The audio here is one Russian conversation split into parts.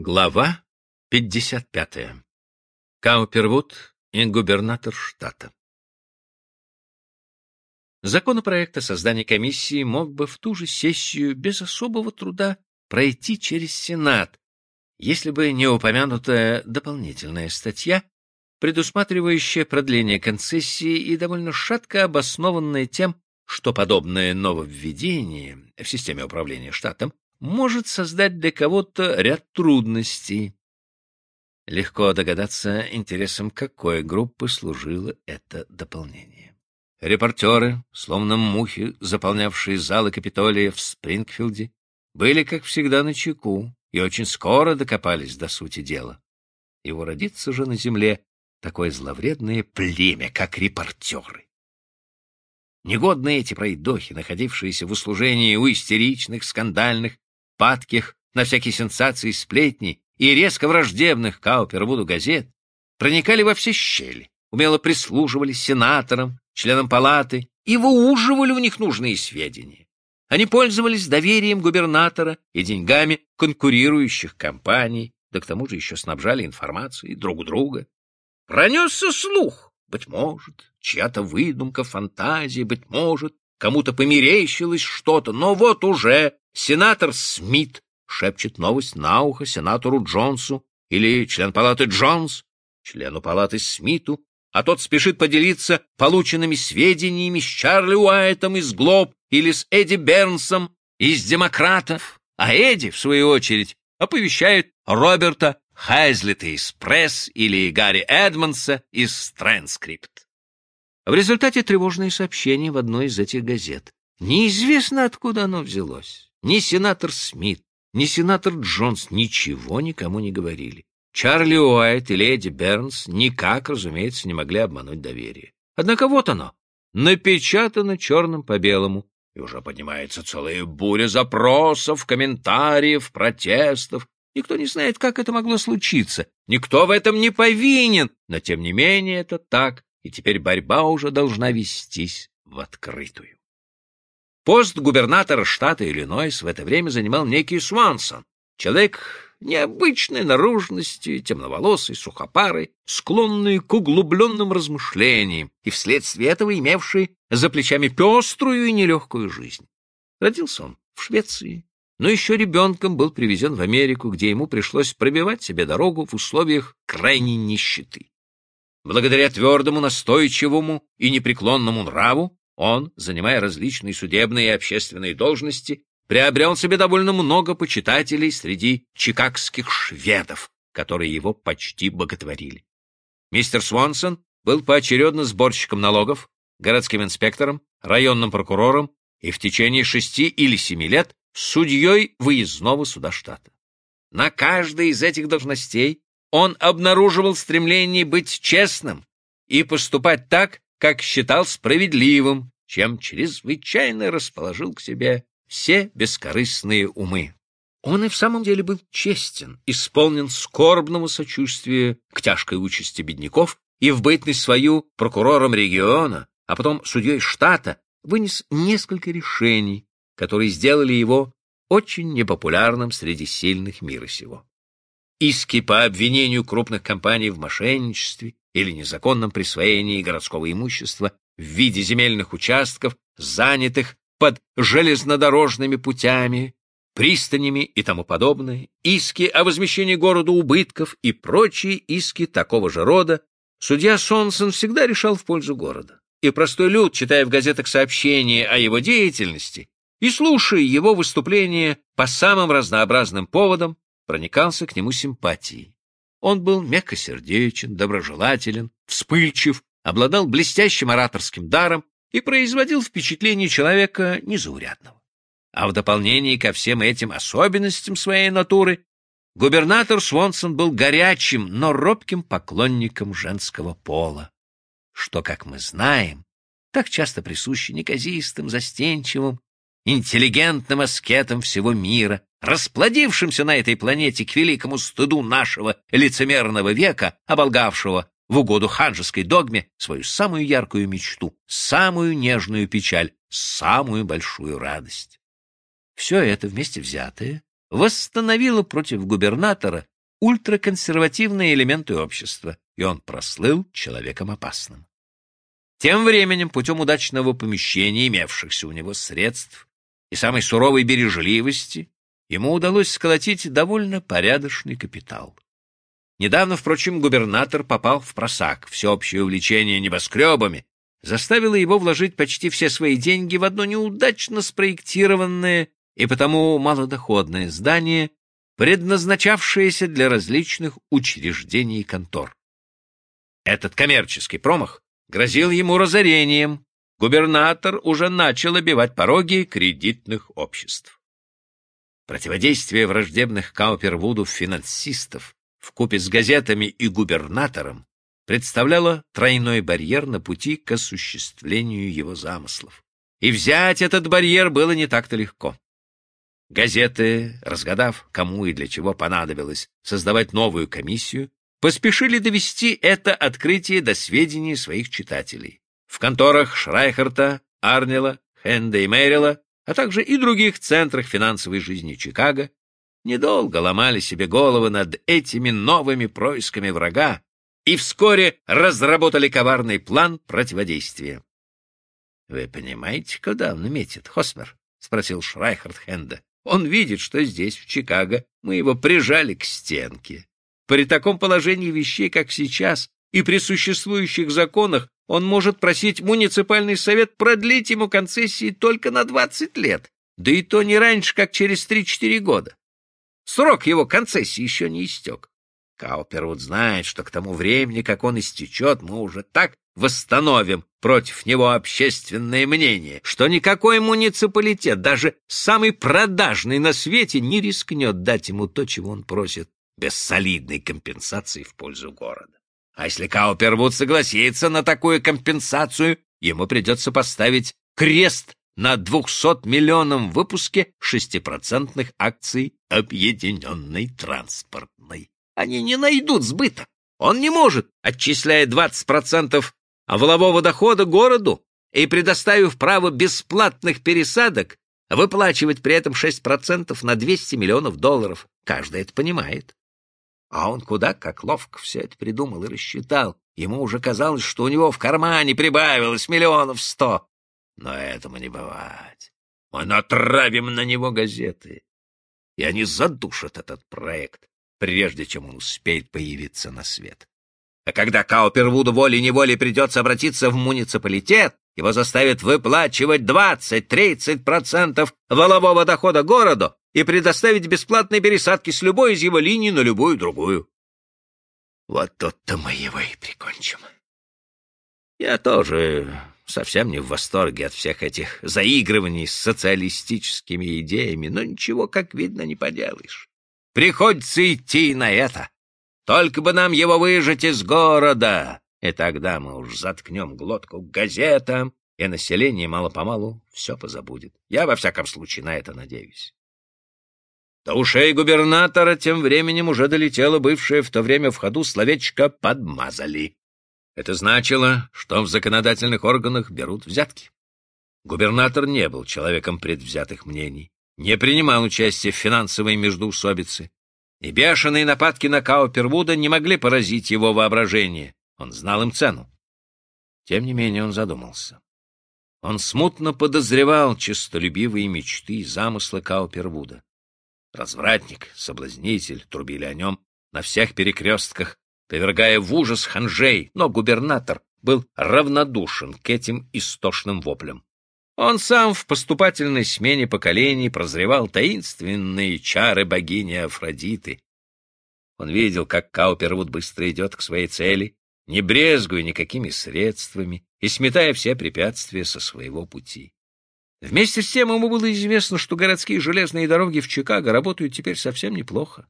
Глава 55. Каупервуд и губернатор штата. Законопроект о создании комиссии мог бы в ту же сессию без особого труда пройти через Сенат, если бы не упомянутая дополнительная статья, предусматривающая продление концессии и довольно шатко обоснованная тем, что подобное нововведение в системе управления штатом может создать для кого-то ряд трудностей. Легко догадаться, интересом какой группы служило это дополнение. Репортеры, словно мухи, заполнявшие залы Капитолия в Спрингфилде, были, как всегда, на чеку и очень скоро докопались до сути дела. Его родится же на земле такое зловредное племя, как репортеры. Негодные эти пройдохи, находившиеся в услужении у истеричных, скандальных падких на всякие сенсации сплетни и резко враждебных Каупервуду газет, проникали во все щели, умело прислуживали сенаторам, членам палаты и выуживали у них нужные сведения. Они пользовались доверием губернатора и деньгами конкурирующих компаний, да к тому же еще снабжали информацией друг друга. Пронесся слух, быть может, чья-то выдумка, фантазия, быть может, кому-то померещилось что-то, но вот уже Сенатор Смит шепчет новость на ухо сенатору Джонсу или член палаты Джонс, члену палаты Смиту, а тот спешит поделиться полученными сведениями с Чарли Уайтом из Глоб или с Эдди Бернсом из Демократов, а Эдди, в свою очередь, оповещает Роберта Хайзлета из Пресс или Гарри Эдмонса из Транскрипт. В результате тревожные сообщения в одной из этих газет. Неизвестно, откуда оно взялось. Ни сенатор Смит, ни сенатор Джонс ничего никому не говорили. Чарли Уайт и леди Бернс никак, разумеется, не могли обмануть доверие. Однако вот оно, напечатано черным по белому, и уже поднимается целая буря запросов, комментариев, протестов. Никто не знает, как это могло случиться. Никто в этом не повинен, но тем не менее это так, и теперь борьба уже должна вестись в открытую. Пост губернатора штата Иллинойс в это время занимал некий Свансон, человек необычной наружности, темноволосый, сухопарый, склонный к углубленным размышлениям и вследствие этого имевший за плечами пеструю и нелегкую жизнь. Родился он в Швеции, но еще ребенком был привезен в Америку, где ему пришлось пробивать себе дорогу в условиях крайней нищеты. Благодаря твердому, настойчивому и непреклонному нраву он, занимая различные судебные и общественные должности, приобрел себе довольно много почитателей среди чикагских шведов, которые его почти боготворили. Мистер Свонсон был поочередно сборщиком налогов, городским инспектором, районным прокурором и в течение шести или семи лет судьей выездного суда штата. На каждой из этих должностей он обнаруживал стремление быть честным и поступать так, как считал справедливым, чем чрезвычайно расположил к себе все бескорыстные умы. Он и в самом деле был честен, исполнен скорбного сочувствия к тяжкой участи бедняков и в бытность свою прокурором региона, а потом судьей штата, вынес несколько решений, которые сделали его очень непопулярным среди сильных мира сего. Иски по обвинению крупных компаний в мошенничестве или незаконном присвоении городского имущества в виде земельных участков, занятых под железнодорожными путями, пристанями и тому подобное, иски о возмещении городу убытков и прочие иски такого же рода, судья Сонсон всегда решал в пользу города. И простой люд, читая в газетах сообщения о его деятельности и слушая его выступления по самым разнообразным поводам, проникался к нему симпатией. Он был мягкосердечен, доброжелателен, вспыльчив, обладал блестящим ораторским даром и производил впечатление человека незаурядного. А в дополнение ко всем этим особенностям своей натуры, губернатор Свонсон был горячим, но робким поклонником женского пола, что, как мы знаем, так часто присуще неказистым, застенчивым, интеллигентным аскетам всего мира, расплодившимся на этой планете к великому стыду нашего лицемерного века, оболгавшего в угоду ханжеской догме свою самую яркую мечту, самую нежную печаль, самую большую радость. Все это вместе взятое восстановила против губернатора ультраконсервативные элементы общества, и он прослыл человеком опасным. Тем временем, путем удачного помещения имевшихся у него средств и самой суровой бережливости, ему удалось сколотить довольно порядочный капитал. Недавно, впрочем, губернатор попал в просак. Всеобщее увлечение небоскребами заставило его вложить почти все свои деньги в одно неудачно спроектированное и потому малодоходное здание, предназначавшееся для различных учреждений и контор. Этот коммерческий промах грозил ему разорением. Губернатор уже начал обивать пороги кредитных обществ. Противодействие враждебных Каупервуду финансистов вкупе с газетами и губернатором представляло тройной барьер на пути к осуществлению его замыслов. И взять этот барьер было не так-то легко. Газеты, разгадав, кому и для чего понадобилось создавать новую комиссию, поспешили довести это открытие до сведения своих читателей. В конторах Шрайхерта, Арнела, Хенда и Мэрила, а также и других центрах финансовой жизни Чикаго недолго ломали себе головы над этими новыми происками врага и вскоре разработали коварный план противодействия. — Вы понимаете, куда он метит, Хосмер? — спросил Шрайхард Хенда. — Он видит, что здесь, в Чикаго, мы его прижали к стенке. При таком положении вещей, как сейчас, и при существующих законах, он может просить муниципальный совет продлить ему концессии только на 20 лет, да и то не раньше, как через 3-4 года. Срок его концессии еще не истек. Каупервуд знает, что к тому времени, как он истечет, мы уже так восстановим против него общественное мнение, что никакой муниципалитет, даже самый продажный на свете, не рискнет дать ему то, чего он просит, без солидной компенсации в пользу города. А если Каупервуд согласится на такую компенсацию, ему придется поставить крест на 200-миллионном выпуске шестипроцентных акций Объединенной транспортной. Они не найдут сбыта. Он не может, отчисляя 20% волового дохода городу и предоставив право бесплатных пересадок, выплачивать при этом 6% на 200 миллионов долларов. Каждый это понимает. А он куда как ловко все это придумал и рассчитал. Ему уже казалось, что у него в кармане прибавилось миллионов сто. Но этому не бывать. Мы натравим на него газеты, и они задушат этот проект, прежде чем он успеет появиться на свет. А когда Каупервуду волей-неволей придется обратиться в муниципалитет, его заставят выплачивать 20-30% волового дохода городу и предоставить бесплатные пересадки с любой из его линий на любую другую. Вот тут-то мы его и прикончим. Я тоже совсем не в восторге от всех этих заигрываний с социалистическими идеями, но ничего, как видно, не поделаешь. Приходится идти на это. Только бы нам его выжить из города, и тогда мы уж заткнем глотку газетам, и население мало-помалу все позабудет. Я, во всяком случае, на это надеюсь. До ушей губернатора тем временем уже долетело бывшее в то время в ходу словечко «подмазали». Это значило, что в законодательных органах берут взятки. Губернатор не был человеком предвзятых мнений, не принимал участия в финансовой междоусобице, и бешеные нападки на Каупервуда не могли поразить его воображение. Он знал им цену. Тем не менее он задумался. Он смутно подозревал честолюбивые мечты и замыслы Каупервуда. Развратник, соблазнитель, трубили о нем на всех перекрестках повергая в ужас ханжей, но губернатор был равнодушен к этим истошным воплям. Он сам в поступательной смене поколений прозревал таинственные чары богини Афродиты. Он видел, как Каупервуд быстро идет к своей цели, не брезгуя никакими средствами и сметая все препятствия со своего пути. Вместе с тем ему было известно, что городские железные дороги в Чикаго работают теперь совсем неплохо.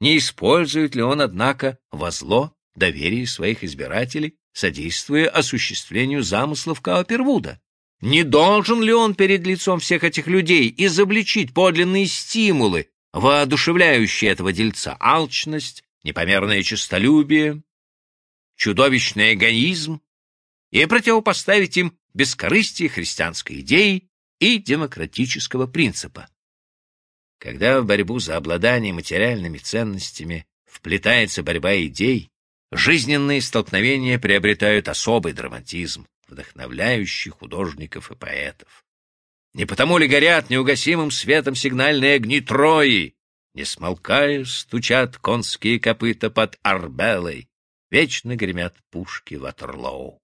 Не использует ли он, однако, во зло доверие своих избирателей, содействуя осуществлению замыслов Каупервуда? Не должен ли он перед лицом всех этих людей изобличить подлинные стимулы, воодушевляющие этого дельца, алчность, непомерное честолюбие, чудовищный эгоизм, и противопоставить им бескорыстие христианской идеи и демократического принципа? Когда в борьбу за обладание материальными ценностями вплетается борьба идей, жизненные столкновения приобретают особый драматизм, вдохновляющий художников и поэтов. Не потому ли горят неугасимым светом сигнальные огни Трои, не смолкая, стучат конские копыта под Арбелой, вечно гремят пушки Ватерлоу.